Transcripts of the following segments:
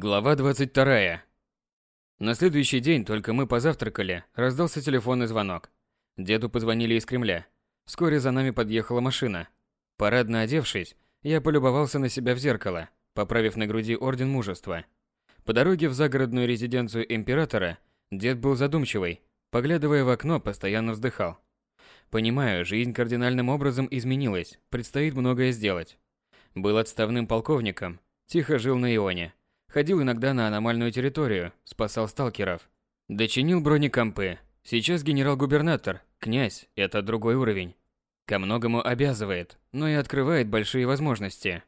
Глава 22. На следующий день только мы позавтракали, раздался телефонный звонок. Деду позвонили из Кремля. Вскоре за нами подъехала машина. Парадно одевшись, я полюбовался на себя в зеркало, поправив на груди орден мужества. По дороге в загородную резиденцию императора дед был задумчивый, поглядывая в окно, постоянно вздыхал. Понимаю, жизнь кардинальным образом изменилась, предстоит многое сделать. Был отставным полковником, тихо жил на Ионе, Ходил иногда на аномальную территорию, спасал сталкеров. Дочинил бронекомпы. Сейчас генерал-губернатор, князь – это другой уровень. Ко многому обязывает, но и открывает большие возможности.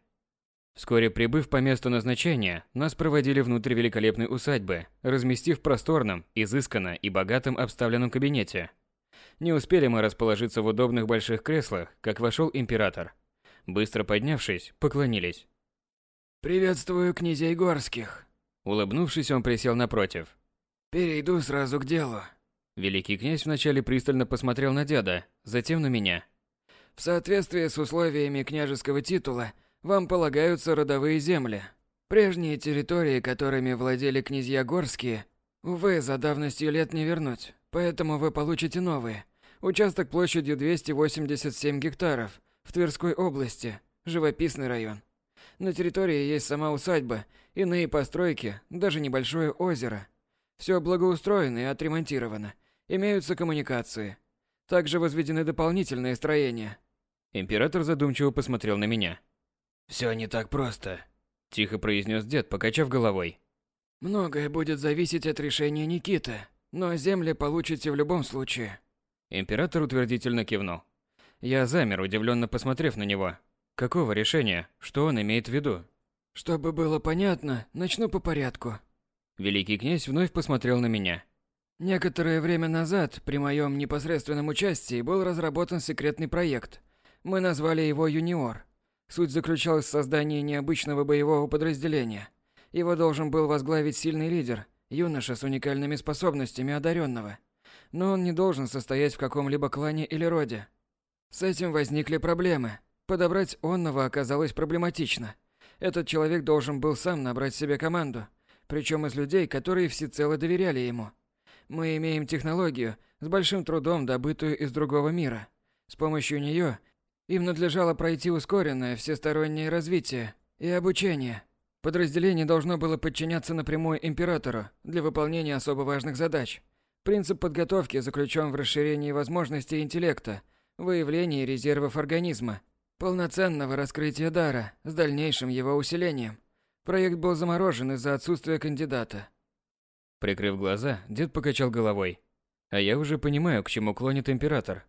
Вскоре прибыв по месту назначения, нас проводили внутрь великолепной усадьбы, разместив в просторном, изысканно и богатом обставленном кабинете. Не успели мы расположиться в удобных больших креслах, как вошел император. Быстро поднявшись, поклонились. «Приветствую князей Горских!» Улыбнувшись, он присел напротив. «Перейду сразу к делу». Великий князь вначале пристально посмотрел на деда, затем на меня. «В соответствии с условиями княжеского титула, вам полагаются родовые земли. Прежние территории, которыми владели князья Горские, увы, за давностью лет не вернуть, поэтому вы получите новые. Участок площадью 287 гектаров в Тверской области, живописный район. На территории есть сама усадьба, иные постройки, даже небольшое озеро. Все благоустроено и отремонтировано. Имеются коммуникации. Также возведены дополнительные строения. Император задумчиво посмотрел на меня. Все не так просто, тихо произнес дед, покачав головой. Многое будет зависеть от решения Никиты, но земли получите в любом случае. Император утвердительно кивнул. Я замер, удивленно посмотрев на него. Какого решения? Что он имеет в виду? Чтобы было понятно, начну по порядку. Великий князь вновь посмотрел на меня. Некоторое время назад при моем непосредственном участии был разработан секретный проект. Мы назвали его «Юниор». Суть заключалась в создании необычного боевого подразделения. Его должен был возглавить сильный лидер, юноша с уникальными способностями одаренного. Но он не должен состоять в каком-либо клане или роде. С этим возникли проблемы. Подобрать онного оказалось проблематично. Этот человек должен был сам набрать себе команду, причем из людей, которые всецело доверяли ему. Мы имеем технологию, с большим трудом добытую из другого мира. С помощью нее им надлежало пройти ускоренное всестороннее развитие и обучение. Подразделение должно было подчиняться напрямую императору для выполнения особо важных задач. Принцип подготовки заключен в расширении возможностей интеллекта, выявлении резервов организма, полноценного раскрытия дара с дальнейшим его усилением. Проект был заморожен из-за отсутствия кандидата. Прикрыв глаза, дед покачал головой. А я уже понимаю, к чему клонит император.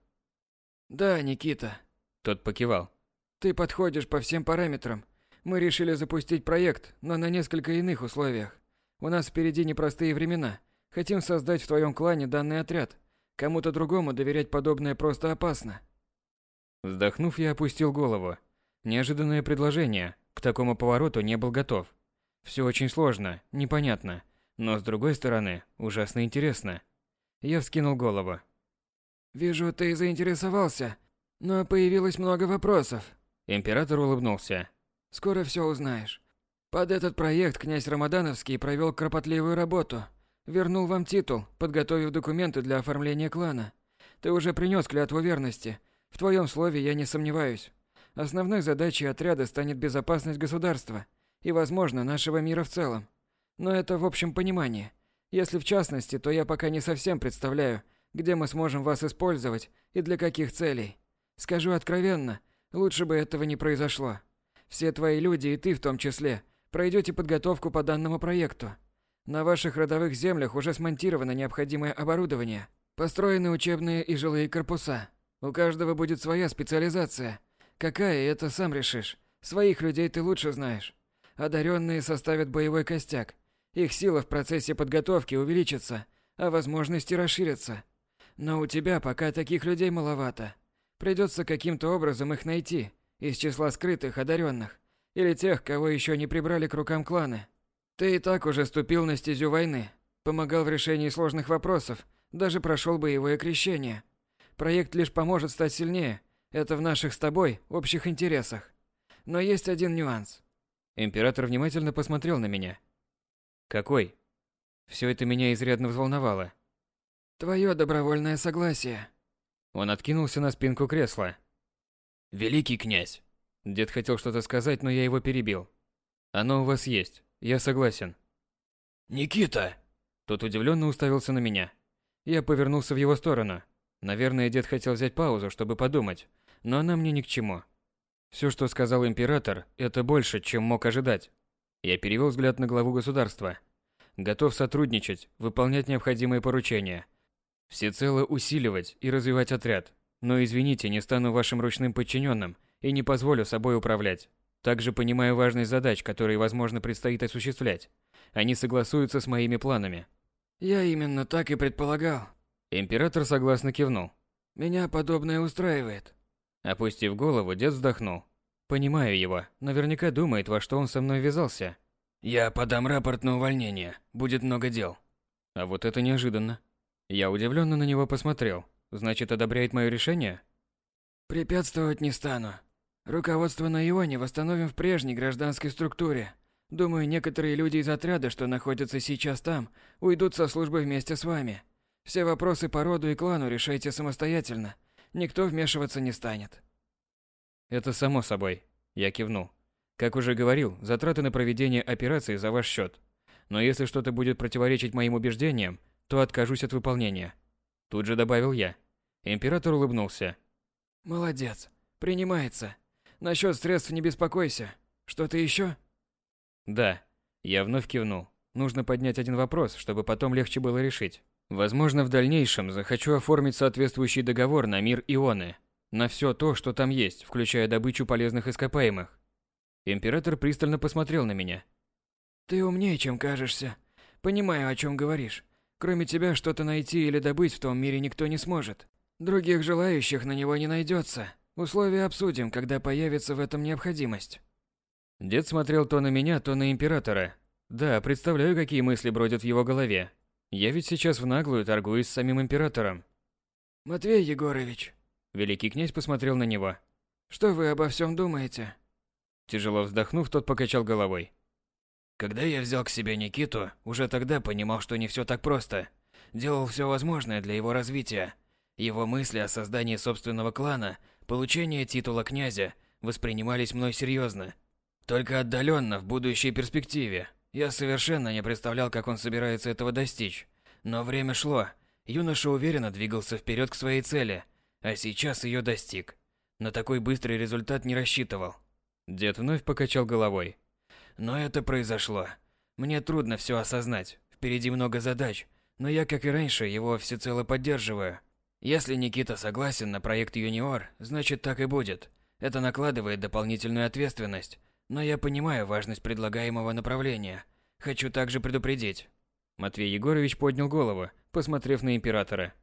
Да, Никита. Тот покивал. Ты подходишь по всем параметрам. Мы решили запустить проект, но на несколько иных условиях. У нас впереди непростые времена. Хотим создать в твоем клане данный отряд. Кому-то другому доверять подобное просто опасно. Вздохнув, я опустил голову. Неожиданное предложение. К такому повороту не был готов. Все очень сложно, непонятно, но с другой стороны, ужасно интересно. Я вскинул голову. «Вижу, ты заинтересовался, но появилось много вопросов». Император улыбнулся. «Скоро все узнаешь. Под этот проект князь Рамадановский провел кропотливую работу. Вернул вам титул, подготовив документы для оформления клана. Ты уже принес клятву верности, в твоем слове я не сомневаюсь. Основной задачей отряда станет безопасность государства и, возможно, нашего мира в целом. Но это в общем понимании. Если в частности, то я пока не совсем представляю, где мы сможем вас использовать и для каких целей. Скажу откровенно, лучше бы этого не произошло. Все твои люди и ты в том числе пройдете подготовку по данному проекту. На ваших родовых землях уже смонтировано необходимое оборудование, построены учебные и жилые корпуса, у каждого будет своя специализация. Какая, это сам решишь. Своих людей ты лучше знаешь. Одаренные составят боевой костяк. Их сила в процессе подготовки увеличится, а возможности расширятся. Но у тебя пока таких людей маловато. Придется каким-то образом их найти из числа скрытых одаренных или тех, кого еще не прибрали к рукам кланы. Ты и так уже ступил на стезю войны, помогал в решении сложных вопросов, даже прошел боевое крещение – Проект лишь поможет стать сильнее. Это в наших с тобой общих интересах. Но есть один нюанс. Император внимательно посмотрел на меня. Какой? Все это меня изрядно взволновало. Твое добровольное согласие. Он откинулся на спинку кресла. Великий князь. Дед хотел что-то сказать, но я его перебил. Оно у вас есть. Я согласен. Никита. Тот удивленно уставился на меня. Я повернулся в его сторону. Наверное, дед хотел взять паузу, чтобы подумать, но она мне ни к чему. Все, что сказал император, это больше, чем мог ожидать. Я перевел взгляд на главу государства. Готов сотрудничать, выполнять необходимые поручения. Всецело усиливать и развивать отряд. Но извините, не стану вашим ручным подчиненным и не позволю собой управлять. Также понимаю важность задач, которые, возможно, предстоит осуществлять. Они согласуются с моими планами. Я именно так и предполагал. Император согласно кивнул. Меня подобное устраивает. Опустив голову, дед вздохнул. Понимаю его. Наверняка думает, во что он со мной ввязался. Я подам рапорт на увольнение. Будет много дел. А вот это неожиданно. Я удивленно на него посмотрел. Значит, одобряет мое решение? Препятствовать не стану. Руководство на Ионе восстановим в прежней гражданской структуре. Думаю, некоторые люди из отряда, что находятся сейчас там, уйдут со службы вместе с вами. Все вопросы по роду и клану решайте самостоятельно. Никто вмешиваться не станет. Это само собой. Я кивнул. Как уже говорил, затраты на проведение операции за ваш счет. Но если что-то будет противоречить моим убеждениям, то откажусь от выполнения. Тут же добавил я. Император улыбнулся. Молодец. Принимается. Насчет средств не беспокойся. Что-то еще? Да. Я вновь кивнул. Нужно поднять один вопрос, чтобы потом легче было решить. Возможно, в дальнейшем захочу оформить соответствующий договор на мир Ионы, на все то, что там есть, включая добычу полезных ископаемых. Император пристально посмотрел на меня. Ты умнее, чем кажешься. Понимаю, о чем говоришь. Кроме тебя что-то найти или добыть в том мире никто не сможет. Других желающих на него не найдется. Условия обсудим, когда появится в этом необходимость. Дед смотрел то на меня, то на императора. Да, представляю, какие мысли бродят в его голове. Я ведь сейчас в наглую торгуюсь с самим императором. Матвей Егорович, Великий князь посмотрел на него. Что вы обо всем думаете? Тяжело вздохнув, тот покачал головой. Когда я взял к себе Никиту, уже тогда понимал, что не все так просто. Делал все возможное для его развития. Его мысли о создании собственного клана, получении титула князя воспринимались мной серьезно. Только отдаленно, в будущей перспективе. Я совершенно не представлял, как он собирается этого достичь. Но время шло. Юноша уверенно двигался вперед к своей цели – а сейчас ее достиг. На такой быстрый результат не рассчитывал. Дед вновь покачал головой. Но это произошло. Мне трудно все осознать. Впереди много задач, но я, как и раньше, его всецело поддерживаю. Если Никита согласен на проект Юниор, значит так и будет. Это накладывает дополнительную ответственность, но я понимаю важность предлагаемого направления. Хочу также предупредить. Матвей Егорович поднял голову, посмотрев на императора.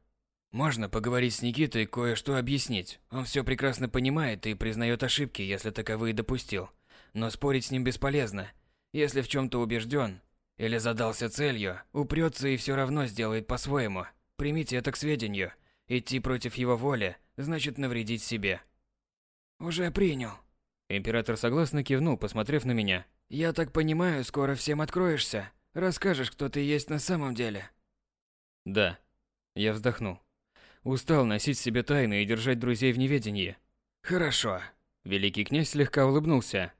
Можно поговорить с Никитой, кое-что объяснить. Он все прекрасно понимает и признает ошибки, если таковые допустил. Но спорить с ним бесполезно. Если в чем-то убежден или задался целью, упрется и все равно сделает по-своему. Примите это к сведению. Идти против его воли значит навредить себе. Уже принял. Император согласно кивнул, посмотрев на меня. Я так понимаю, скоро всем откроешься. Расскажешь, кто ты есть на самом деле. Да. Я вздохнул. Устал носить себе тайны и держать друзей в неведении. Хорошо. Великий князь слегка улыбнулся.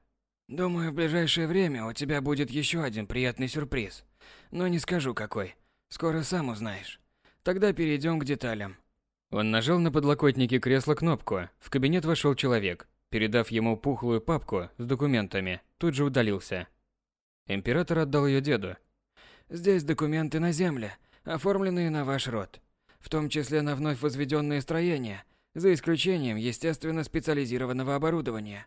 Думаю, в ближайшее время у тебя будет еще один приятный сюрприз. Но не скажу какой. Скоро сам узнаешь. Тогда перейдем к деталям. Он нажал на подлокотнике кресла кнопку. В кабинет вошел человек. Передав ему пухлую папку с документами, тут же удалился. Император отдал ее деду. Здесь документы на земле, оформленные на ваш род в том числе на вновь возведенные строения, за исключением, естественно, специализированного оборудования.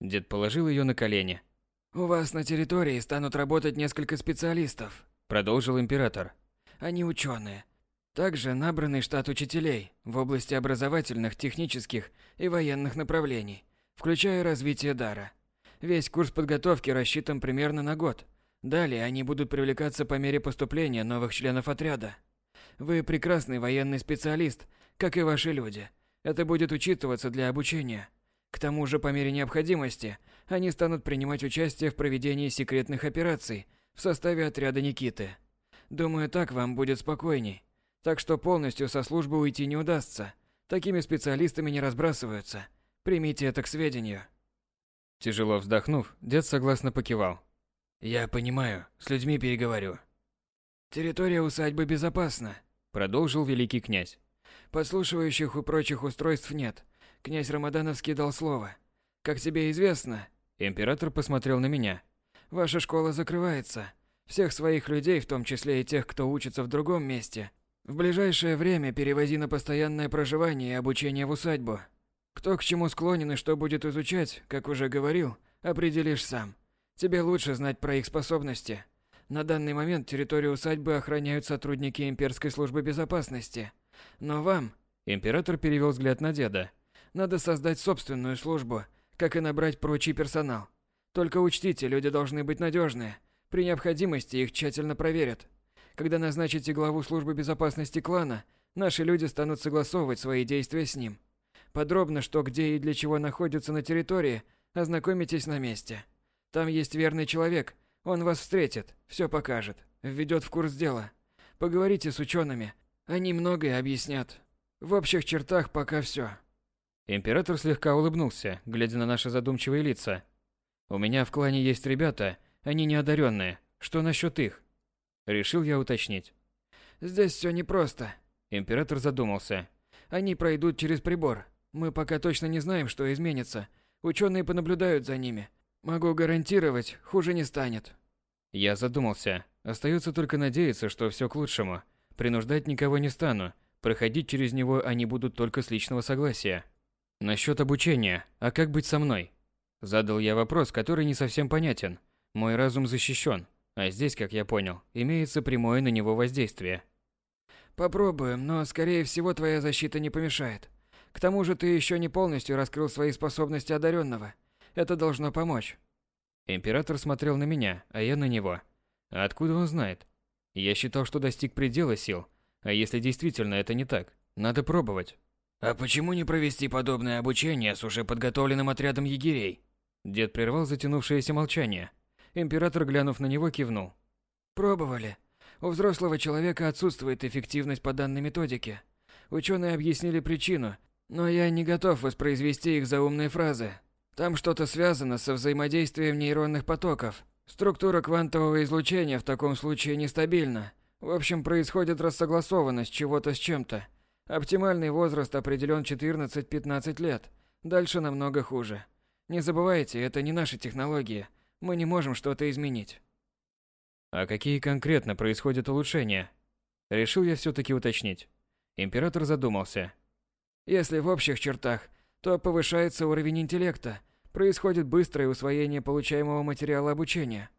Дед положил ее на колени. У вас на территории станут работать несколько специалистов, продолжил император. Они ученые. Также набранный штат учителей в области образовательных, технических и военных направлений, включая развитие дара. Весь курс подготовки рассчитан примерно на год. Далее они будут привлекаться по мере поступления новых членов отряда. Вы прекрасный военный специалист, как и ваши люди. Это будет учитываться для обучения. К тому же, по мере необходимости, они станут принимать участие в проведении секретных операций в составе отряда Никиты. Думаю, так вам будет спокойней. Так что полностью со службы уйти не удастся. Такими специалистами не разбрасываются. Примите это к сведению. Тяжело вздохнув, дед согласно покивал. Я понимаю, с людьми переговорю. Территория усадьбы безопасна, продолжил великий князь. Подслушивающих и прочих устройств нет. Князь Рамадановский дал слово. Как тебе известно, император посмотрел на меня. Ваша школа закрывается. Всех своих людей, в том числе и тех, кто учится в другом месте, в ближайшее время перевози на постоянное проживание и обучение в усадьбу. Кто к чему склонен и что будет изучать, как уже говорил, определишь сам. Тебе лучше знать про их способности. На данный момент территорию усадьбы охраняют сотрудники имперской службы безопасности. Но вам, император перевел взгляд на деда, надо создать собственную службу, как и набрать прочий персонал. Только учтите, люди должны быть надежные. При необходимости их тщательно проверят. Когда назначите главу службы безопасности клана, наши люди станут согласовывать свои действия с ним. Подробно, что где и для чего находится на территории, ознакомитесь на месте. Там есть верный человек, он вас встретит, все покажет, введет в курс дела. Поговорите с учеными, они многое объяснят. В общих чертах пока все. Император слегка улыбнулся, глядя на наши задумчивые лица. У меня в клане есть ребята, они неодаренные. Что насчет их? Решил я уточнить. Здесь все непросто. Император задумался. Они пройдут через прибор. Мы пока точно не знаем, что изменится. Ученые понаблюдают за ними. Могу гарантировать, хуже не станет. Я задумался. Остается только надеяться, что все к лучшему. Принуждать никого не стану. Проходить через него они будут только с личного согласия. Насчет обучения. А как быть со мной? Задал я вопрос, который не совсем понятен. Мой разум защищен. А здесь, как я понял, имеется прямое на него воздействие. Попробуем, но скорее всего твоя защита не помешает. К тому же ты еще не полностью раскрыл свои способности одаренного. Это должно помочь. Император смотрел на меня, а я на него. А откуда он знает? Я считал, что достиг предела сил. А если действительно это не так, надо пробовать. А почему не провести подобное обучение с уже подготовленным отрядом егерей? Дед прервал затянувшееся молчание. Император, глянув на него, кивнул. Пробовали. У взрослого человека отсутствует эффективность по данной методике. Ученые объяснили причину, но я не готов воспроизвести их заумные фразы. Там что-то связано со взаимодействием нейронных потоков. Структура квантового излучения в таком случае нестабильна. В общем, происходит рассогласованность чего-то с чем-то. Оптимальный возраст определен 14-15 лет. Дальше намного хуже. Не забывайте, это не наши технологии. Мы не можем что-то изменить. А какие конкретно происходят улучшения? Решил я все-таки уточнить. Император задумался. Если в общих чертах, то повышается уровень интеллекта, происходит быстрое усвоение получаемого материала обучения.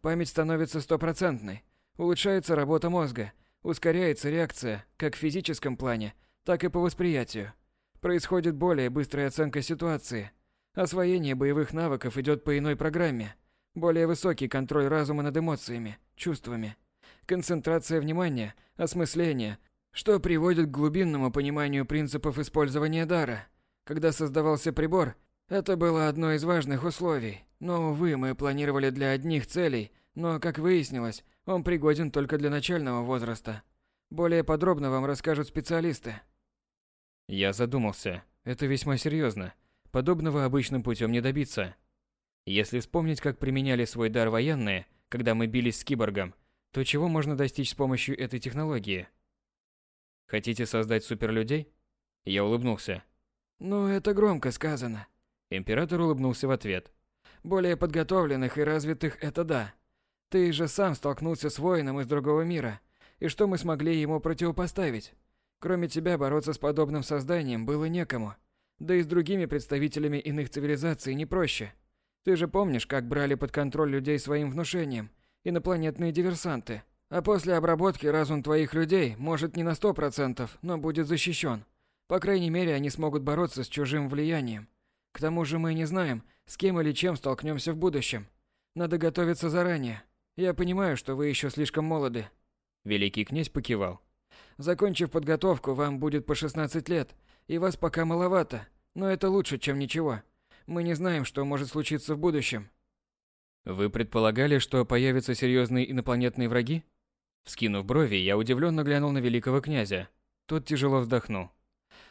Память становится стопроцентной, улучшается работа мозга, ускоряется реакция как в физическом плане, так и по восприятию. Происходит более быстрая оценка ситуации. Освоение боевых навыков идет по иной программе – более высокий контроль разума над эмоциями, чувствами. Концентрация внимания, осмысление, что приводит к глубинному пониманию принципов использования дара. Когда создавался прибор, это было одно из важных условий. Но, увы, мы планировали для одних целей, но, как выяснилось, он пригоден только для начального возраста. Более подробно вам расскажут специалисты. Я задумался. Это весьма серьезно. Подобного обычным путем не добиться. Если вспомнить, как применяли свой дар военные, когда мы бились с киборгом, то чего можно достичь с помощью этой технологии? Хотите создать суперлюдей? Я улыбнулся. Ну, это громко сказано. Император улыбнулся в ответ. Более подготовленных и развитых это да. Ты же сам столкнулся с воином из другого мира. И что мы смогли ему противопоставить? Кроме тебя бороться с подобным созданием было некому. Да и с другими представителями иных цивилизаций не проще. Ты же помнишь, как брали под контроль людей своим внушением инопланетные диверсанты? А после обработки разум твоих людей, может не на сто процентов, но будет защищен. По крайней мере, они смогут бороться с чужим влиянием. К тому же мы не знаем, с кем или чем столкнемся в будущем. Надо готовиться заранее. Я понимаю, что вы еще слишком молоды. Великий князь покивал. Закончив подготовку, вам будет по 16 лет, и вас пока маловато, но это лучше, чем ничего. Мы не знаем, что может случиться в будущем. Вы предполагали, что появятся серьезные инопланетные враги? Скинув брови, я удивленно глянул на великого князя. Тот тяжело вздохнул.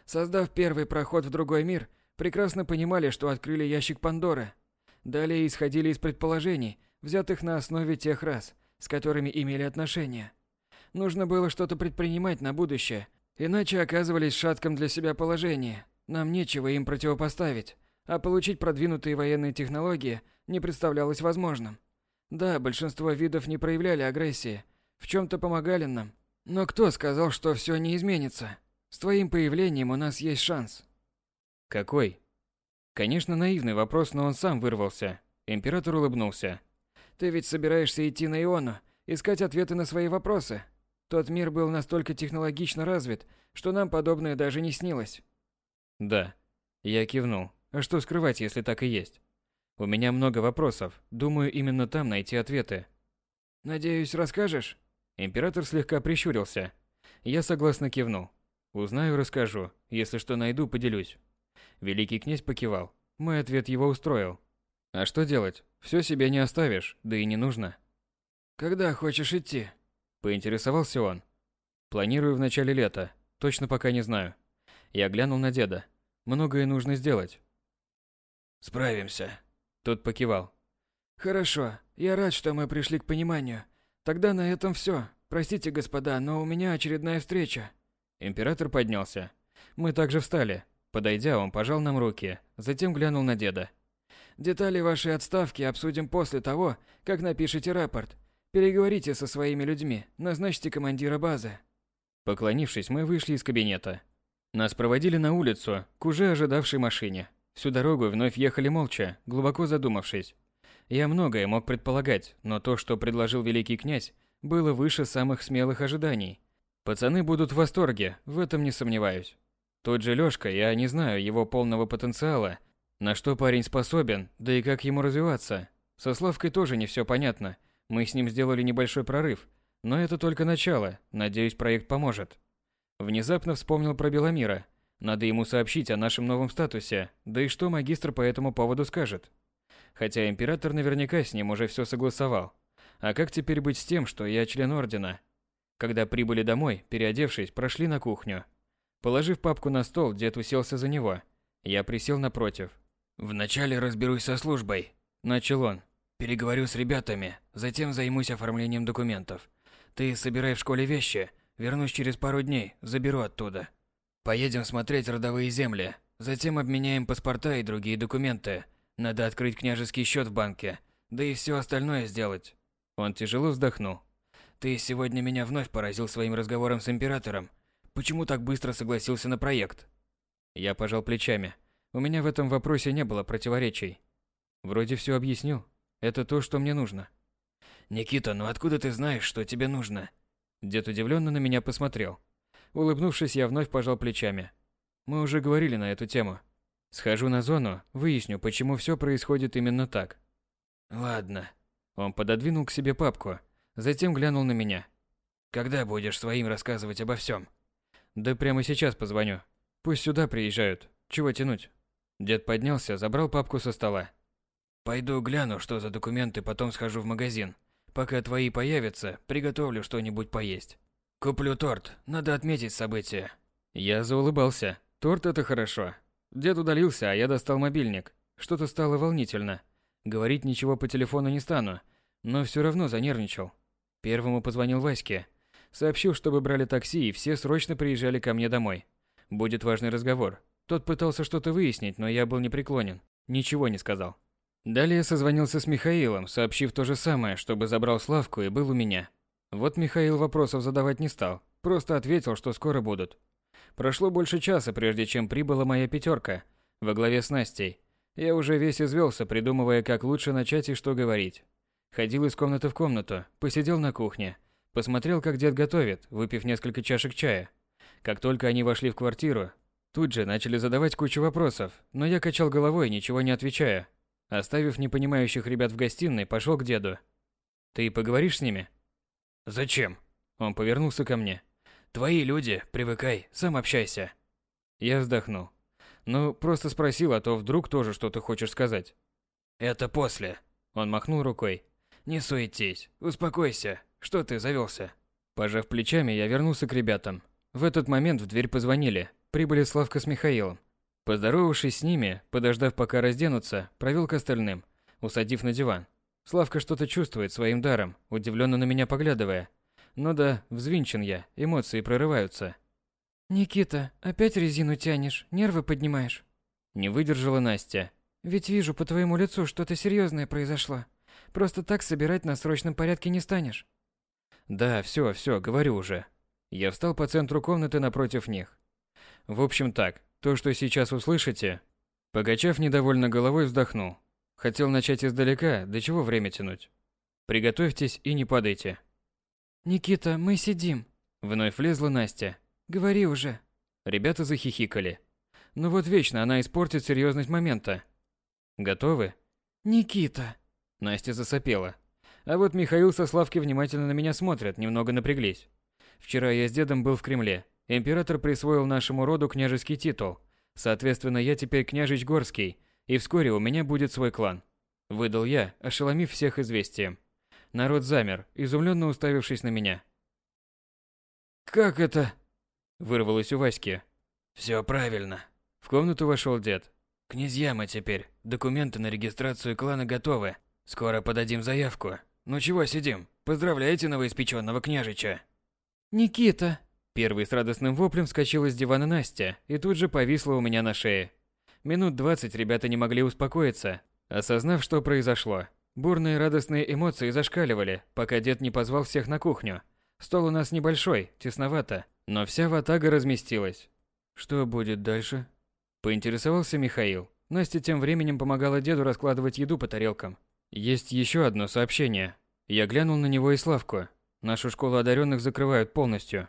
Создав первый проход в другой мир, прекрасно понимали, что открыли ящик Пандоры. Далее исходили из предположений, взятых на основе тех рас, с которыми имели отношения. Нужно было что-то предпринимать на будущее, иначе оказывались в шатком для себя положении. Нам нечего им противопоставить, а получить продвинутые военные технологии не представлялось возможным. Да, большинство видов не проявляли агрессии, в чем-то помогали нам. Но кто сказал, что все не изменится? С твоим появлением у нас есть шанс. Какой? Конечно, наивный вопрос, но он сам вырвался. Император улыбнулся. Ты ведь собираешься идти на Иону, искать ответы на свои вопросы. Тот мир был настолько технологично развит, что нам подобное даже не снилось. Да. Я кивнул. А что скрывать, если так и есть? У меня много вопросов. Думаю, именно там найти ответы. Надеюсь, расскажешь? Император слегка прищурился. Я согласно кивнул. Узнаю, расскажу. Если что найду, поделюсь. Великий князь покивал. Мой ответ его устроил. А что делать? Все себе не оставишь, да и не нужно. Когда хочешь идти? Поинтересовался он. Планирую в начале лета. Точно пока не знаю. Я глянул на деда. Многое нужно сделать. Справимся. Тот покивал. Хорошо. Я рад, что мы пришли к пониманию. Тогда на этом все. Простите, господа, но у меня очередная встреча. Император поднялся. Мы также встали. Подойдя, он пожал нам руки, затем глянул на деда. Детали вашей отставки обсудим после того, как напишете рапорт. Переговорите со своими людьми, назначьте командира базы. Поклонившись, мы вышли из кабинета. Нас проводили на улицу, к уже ожидавшей машине. Всю дорогу вновь ехали молча, глубоко задумавшись. Я многое мог предполагать, но то, что предложил великий князь, было выше самых смелых ожиданий. Пацаны будут в восторге, в этом не сомневаюсь. Тот же Лёшка, я не знаю его полного потенциала, на что парень способен, да и как ему развиваться. Со Славкой тоже не все понятно. Мы с ним сделали небольшой прорыв, но это только начало, надеюсь, проект поможет. Внезапно вспомнил про Беломира. Надо ему сообщить о нашем новом статусе, да и что магистр по этому поводу скажет. Хотя император наверняка с ним уже все согласовал. А как теперь быть с тем, что я член ордена? Когда прибыли домой, переодевшись, прошли на кухню. Положив папку на стол, дед уселся за него. Я присел напротив. «Вначале разберусь со службой», – начал он. «Переговорю с ребятами, затем займусь оформлением документов. Ты собирай в школе вещи, вернусь через пару дней, заберу оттуда. Поедем смотреть родовые земли, затем обменяем паспорта и другие документы – надо открыть княжеский счет в банке, да и все остальное сделать. Он тяжело вздохнул. Ты сегодня меня вновь поразил своим разговором с императором. Почему так быстро согласился на проект? Я пожал плечами. У меня в этом вопросе не было противоречий. Вроде все объяснил. Это то, что мне нужно. Никита, ну откуда ты знаешь, что тебе нужно? Дед удивленно на меня посмотрел. Улыбнувшись, я вновь пожал плечами. Мы уже говорили на эту тему. Схожу на зону, выясню, почему все происходит именно так. Ладно. Он пододвинул к себе папку, затем глянул на меня. Когда будешь своим рассказывать обо всем? Да прямо сейчас позвоню. Пусть сюда приезжают. Чего тянуть? Дед поднялся, забрал папку со стола. Пойду гляну, что за документы, потом схожу в магазин. Пока твои появятся, приготовлю что-нибудь поесть. Куплю торт, надо отметить событие. Я заулыбался. Торт это хорошо. Дед удалился, а я достал мобильник. Что-то стало волнительно. Говорить ничего по телефону не стану, но все равно занервничал. Первому позвонил Ваське. Сообщил, чтобы брали такси и все срочно приезжали ко мне домой. Будет важный разговор. Тот пытался что-то выяснить, но я был непреклонен. Ничего не сказал. Далее созвонился с Михаилом, сообщив то же самое, чтобы забрал Славку и был у меня. Вот Михаил вопросов задавать не стал, просто ответил, что скоро будут. Прошло больше часа, прежде чем прибыла моя пятерка, во главе с Настей. Я уже весь извелся, придумывая, как лучше начать и что говорить. Ходил из комнаты в комнату, посидел на кухне, посмотрел, как дед готовит, выпив несколько чашек чая. Как только они вошли в квартиру, тут же начали задавать кучу вопросов, но я качал головой, ничего не отвечая. Оставив непонимающих ребят в гостиной, пошел к деду. «Ты поговоришь с ними?» «Зачем?» Он повернулся ко мне. Твои люди, привыкай, сам общайся. Я вздохнул. Ну, просто спросил, а то вдруг тоже что-то хочешь сказать. Это после. Он махнул рукой. Не суетись, успокойся. Что ты завелся? Пожав плечами, я вернулся к ребятам. В этот момент в дверь позвонили. Прибыли Славка с Михаилом. Поздоровавшись с ними, подождав пока разденутся, провел к остальным, усадив на диван. Славка что-то чувствует своим даром, удивленно на меня поглядывая. Ну да, взвинчен я, эмоции прорываются. «Никита, опять резину тянешь, нервы поднимаешь?» Не выдержала Настя. «Ведь вижу по твоему лицу, что-то серьезное произошло. Просто так собирать на срочном порядке не станешь». Да, все, все, говорю уже. Я встал по центру комнаты напротив них. В общем так, то, что сейчас услышите... Погачав недовольно головой вздохнул. Хотел начать издалека, до чего время тянуть. Приготовьтесь и не падайте. «Никита, мы сидим», — вновь влезла Настя. «Говори уже». Ребята захихикали. Ну вот вечно она испортит серьезность момента. Готовы? «Никита». Настя засопела. А вот Михаил со Славки внимательно на меня смотрят, немного напряглись. Вчера я с дедом был в Кремле. Император присвоил нашему роду княжеский титул. Соответственно, я теперь княжич Горский, и вскоре у меня будет свой клан. Выдал я, ошеломив всех известием. Народ замер, изумленно уставившись на меня. «Как это?» Вырвалось у Васьки. «Все правильно». В комнату вошел дед. «Князья мы теперь. Документы на регистрацию клана готовы. Скоро подадим заявку. Ну чего сидим? Поздравляйте новоиспеченного княжича!» «Никита!» Первый с радостным воплем вскочил из дивана Настя и тут же повисла у меня на шее. Минут двадцать ребята не могли успокоиться, осознав, что произошло. Бурные радостные эмоции зашкаливали, пока дед не позвал всех на кухню. Стол у нас небольшой, тесновато, но вся ватага разместилась. Что будет дальше? Поинтересовался Михаил. Настя тем временем помогала деду раскладывать еду по тарелкам. Есть еще одно сообщение. Я глянул на него и Славку. Нашу школу одаренных закрывают полностью.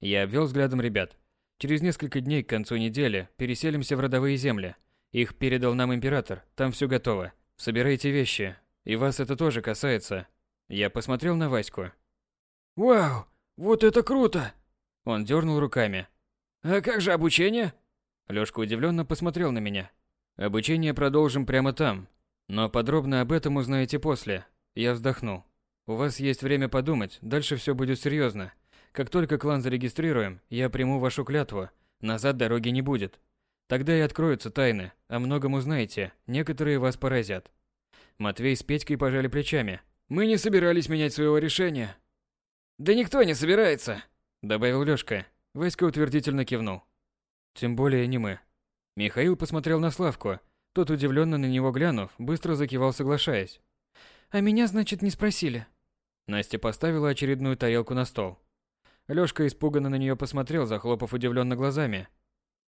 Я обвел взглядом ребят. Через несколько дней к концу недели переселимся в родовые земли. Их передал нам император, там все готово. Собирайте вещи. И вас это тоже касается. Я посмотрел на Ваську. Вау, вот это круто! Он дернул руками. А как же обучение? Лёшка удивленно посмотрел на меня. Обучение продолжим прямо там, но подробно об этом узнаете после. Я вздохнул. У вас есть время подумать, дальше все будет серьезно. Как только клан зарегистрируем, я приму вашу клятву. Назад дороги не будет. Тогда и откроются тайны, о многом узнаете, некоторые вас поразят. Матвей с Петькой пожали плечами. Мы не собирались менять своего решения. Да никто не собирается, добавил Лёшка. Васька утвердительно кивнул. Тем более не мы. Михаил посмотрел на Славку, тот, удивленно на него глянув, быстро закивал, соглашаясь. «А меня, значит, не спросили?» Настя поставила очередную тарелку на стол. Лёшка испуганно на неё посмотрел, захлопав удивленно глазами.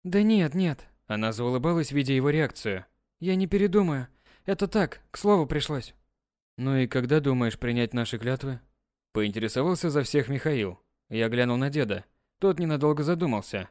«Да нет, нет». Она заулыбалась, видя его реакцию. «Я не передумаю. Это так, к слову пришлось». «Ну и когда думаешь принять наши клятвы?» Поинтересовался за всех Михаил. Я глянул на деда. Тот ненадолго задумался.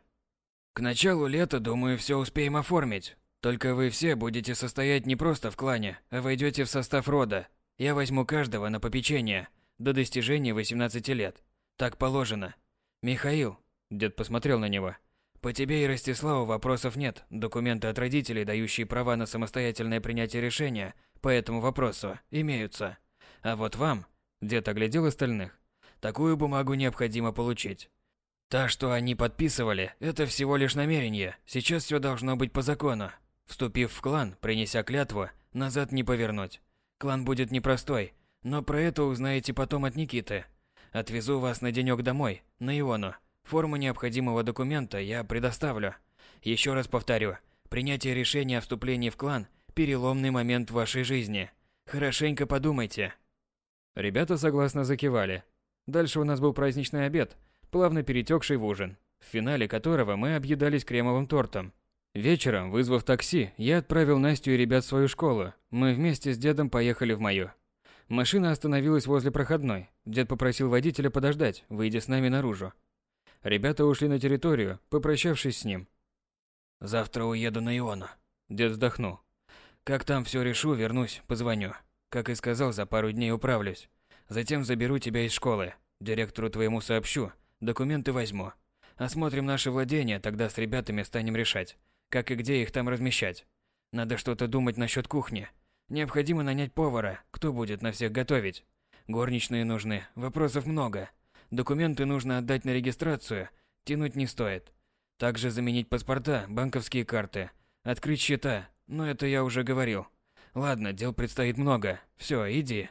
«К началу лета, думаю, всё успеем оформить. Только вы все будете состоять не просто в клане, а войдете в состав рода. Я возьму каждого на попечение до достижения 18 лет. Так положено. Михаил, дед посмотрел на него. По тебе и Ростиславу вопросов нет. Документы от родителей, дающие права на самостоятельное принятие решения по этому вопросу, имеются. А вот вам, дед оглядел остальных, такую бумагу необходимо получить. Та, что они подписывали, это всего лишь намерение. Сейчас все должно быть по закону. Вступив в клан, принеся клятву, назад не повернуть. Клан будет непростой, но про это узнаете потом от Никиты. Отвезу вас на денек домой, на Иону. Форму необходимого документа я предоставлю. Еще раз повторю, принятие решения о вступлении в клан – переломный момент в вашей жизни. Хорошенько подумайте. Ребята согласно закивали. Дальше у нас был праздничный обед, плавно перетекший в ужин, в финале которого мы объедались кремовым тортом. Вечером, вызвав такси, я отправил Настю и ребят в свою школу. Мы вместе с дедом поехали в мою. Машина остановилась возле проходной. Дед попросил водителя подождать, выйдя с нами наружу. Ребята ушли на территорию, попрощавшись с ним. «Завтра уеду на Иону», – дед вздохнул. «Как там все решу, вернусь, позвоню. Как и сказал, за пару дней управлюсь. Затем заберу тебя из школы. Директору твоему сообщу, документы возьму. Осмотрим наши владения, тогда с ребятами станем решать, как и где их там размещать. Надо что-то думать насчет кухни. Необходимо нанять повара, кто будет на всех готовить. Горничные нужны, вопросов много. Документы нужно отдать на регистрацию, тянуть не стоит. Также заменить паспорта, банковские карты, открыть счета, но это я уже говорил. Ладно, дел предстоит много. Все, иди.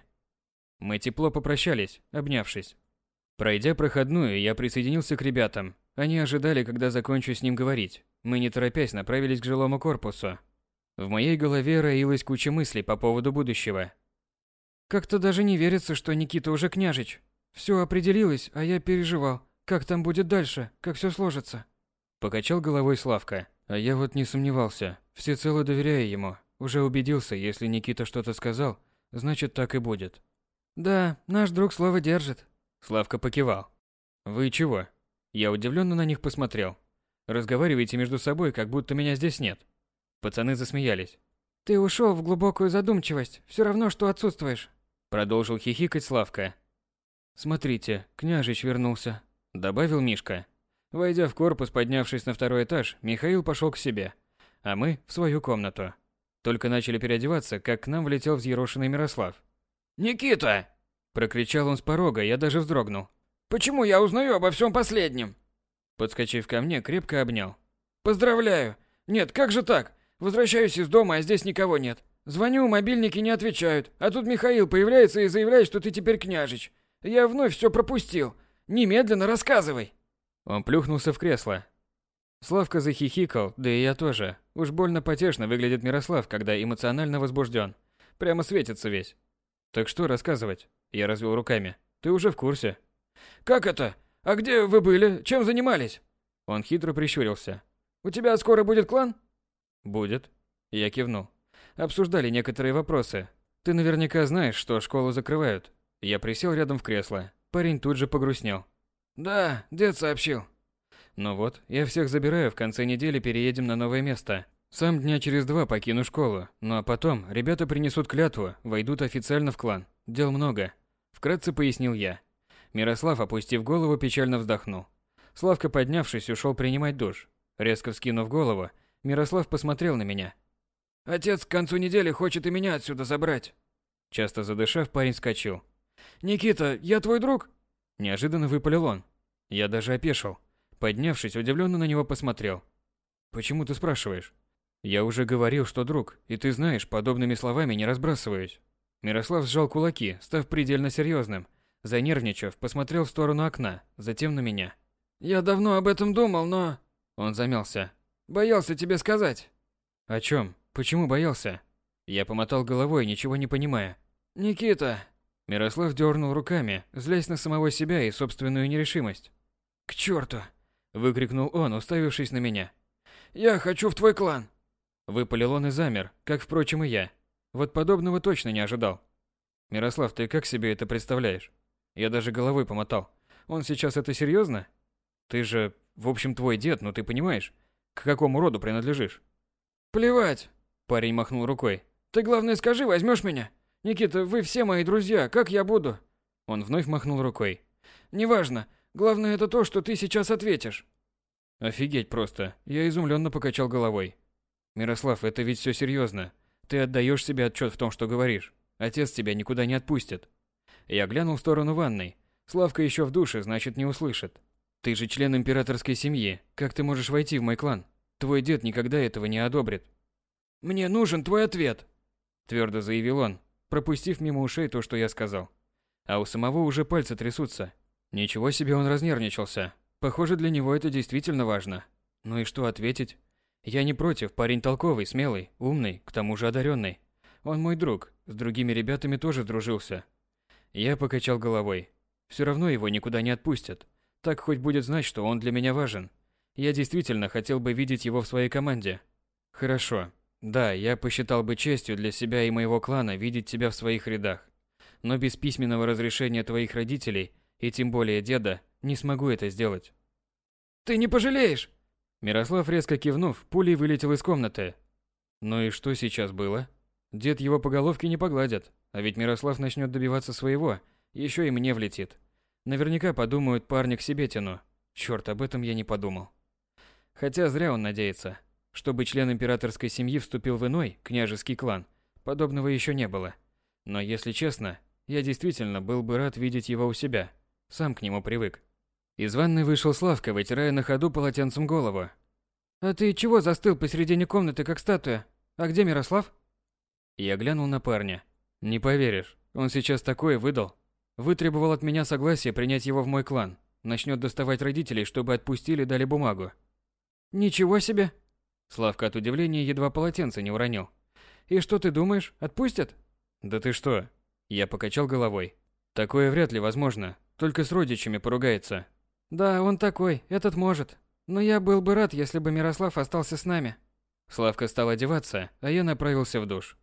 Мы тепло попрощались, обнявшись. Пройдя проходную, я присоединился к ребятам. Они ожидали, когда закончу с ним говорить. Мы не торопясь направились к жилому корпусу. В моей голове роилась куча мыслей по поводу будущего. Как-то даже не верится, что Никита уже княжич. Все определилось, а я переживал. Как там будет дальше, как все сложится. Покачал головой Славка. А я вот не сомневался, всецело доверяю ему. Уже убедился, если Никита что-то сказал, значит так и будет. Да, наш друг слово держит. Славка покивал. Вы чего? Я удивленно на них посмотрел. Разговариваете между собой, как будто меня здесь нет. Пацаны засмеялись. Ты ушел в глубокую задумчивость, все равно, что отсутствуешь. Продолжил хихикать Славка. Смотрите, княжич вернулся, добавил Мишка. Войдя в корпус, поднявшись на второй этаж, Михаил пошел к себе, а мы в свою комнату. Только начали переодеваться, как к нам влетел взъерошенный Мирослав. «Никита!» – прокричал он с порога, я даже вздрогнул. «Почему я узнаю обо всем последнем?» Подскочив ко мне, крепко обнял. «Поздравляю! Нет, как же так? Возвращаюсь из дома, а здесь никого нет. Звоню, мобильники не отвечают, а тут Михаил появляется и заявляет, что ты теперь княжич. Я вновь все пропустил. Немедленно рассказывай!» Он плюхнулся в кресло. Славка захихикал, да и я тоже. Уж больно потешно выглядит Мирослав, когда эмоционально возбужден. Прямо светится весь. Так что рассказывать? Я развел руками. Ты уже в курсе. Как это? А где вы были? Чем занимались? Он хитро прищурился. У тебя скоро будет клан? Будет. Я кивнул. Обсуждали некоторые вопросы. Ты наверняка знаешь, что школу закрывают. Я присел рядом в кресло. Парень тут же погрустнел. Да, дед сообщил. Ну вот, я всех забираю, в конце недели переедем на новое место. Сам дня через два покину школу, ну а потом ребята принесут клятву, войдут официально в клан. Дел много. Вкратце пояснил я. Мирослав, опустив голову, печально вздохнул. Славка, поднявшись, ушел принимать душ. Резко вскинув голову, Мирослав посмотрел на меня. «Отец к концу недели хочет и меня отсюда забрать». Часто задышав, парень вскочил. «Никита, я твой друг?» Неожиданно выпалил он. Я даже опешил. Поднявшись, удивленно на него посмотрел. «Почему ты спрашиваешь?» «Я уже говорил, что друг, и ты знаешь, подобными словами не разбрасываюсь». Мирослав сжал кулаки, став предельно серьезным. Занервничав, посмотрел в сторону окна, затем на меня. «Я давно об этом думал, но...» Он замялся. «Боялся тебе сказать». «О чем? Почему боялся?» Я помотал головой, ничего не понимая. «Никита!» Мирослав дернул руками, злясь на самого себя и собственную нерешимость. «К черту!» – выкрикнул он, уставившись на меня. «Я хочу в твой клан!» Выпалил он и замер, как, впрочем, и я. Вот подобного точно не ожидал. «Мирослав, ты как себе это представляешь?» Я даже головой помотал. «Он сейчас это серьезно? Ты же, в общем, твой дед, ну ты понимаешь, к какому роду принадлежишь?» «Плевать!» – парень махнул рукой. «Ты главное скажи, возьмешь меня?» «Никита, вы все мои друзья, как я буду?» Он вновь махнул рукой. «Неважно, главное это то, что ты сейчас ответишь». Офигеть просто, я изумленно покачал головой. Мирослав, это ведь все серьезно. Ты отдаешь себе отчет в том, что говоришь. Отец тебя никуда не отпустит. Я глянул в сторону ванной. Славка еще в душе, значит, не услышит. Ты же член императорской семьи. Как ты можешь войти в мой клан? Твой дед никогда этого не одобрит. Мне нужен твой ответ, твердо заявил он, пропустив мимо ушей то, что я сказал. А у самого уже пальцы трясутся. Ничего себе он разнервничался. Похоже, для него это действительно важно. Ну и что ответить? Я не против, парень толковый, смелый, умный, к тому же одаренный. Он мой друг, с другими ребятами тоже сдружился. Я покачал головой. Все равно его никуда не отпустят. Так хоть будет знать, что он для меня важен. Я действительно хотел бы видеть его в своей команде. Хорошо, да, я посчитал бы честью для себя и моего клана видеть тебя в своих рядах. Но без письменного разрешения твоих родителей, и тем более деда, не смогу это сделать. Ты не пожалеешь? Мирослав, резко кивнув, пулей вылетел из комнаты. Ну и что сейчас было? Дед его по головке не погладит, а ведь Мирослав начнет добиваться своего, еще и мне влетит. Наверняка подумают парни к себе тяну. Черт, об этом я не подумал. Хотя зря он надеется. Чтобы член императорской семьи вступил в иной, княжеский клан, подобного еще не было. Но если честно, я действительно был бы рад видеть его у себя. Сам к нему привык. Из ванной вышел Славка, вытирая на ходу полотенцем голову. «А ты чего застыл посередине комнаты, как статуя? А где Мирослав?» Я глянул на парня. Не поверишь, он сейчас такое выдал. Вытребовал от меня согласие принять его в мой клан. Начнет доставать родителей, чтобы отпустили, дали бумагу. «Ничего себе!» Славка от удивления едва полотенце не уронил. «И что ты думаешь, отпустят?» «Да ты что?» Я покачал головой. «Такое вряд ли возможно. Только с родичами поругается». «Да, он такой, этот может. Но я был бы рад, если бы Мирослав остался с нами». Славка стал одеваться, а я направился в душ.